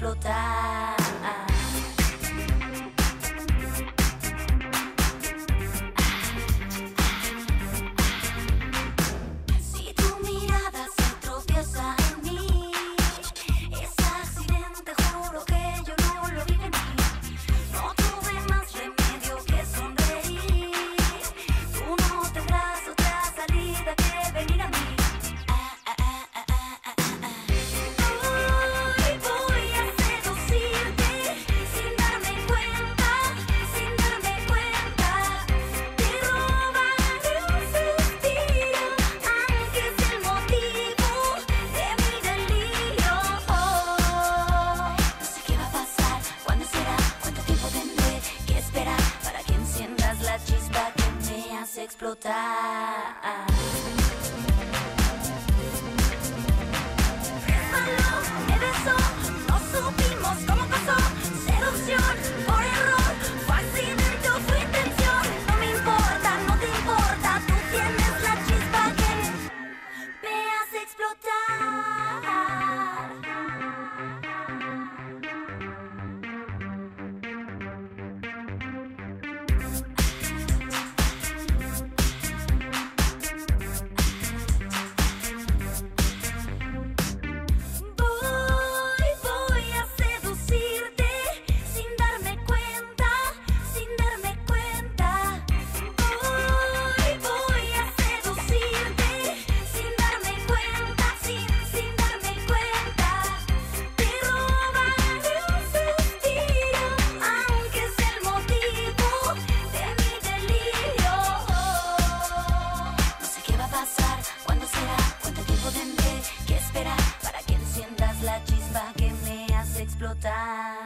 explotar. Explotar. Explotar.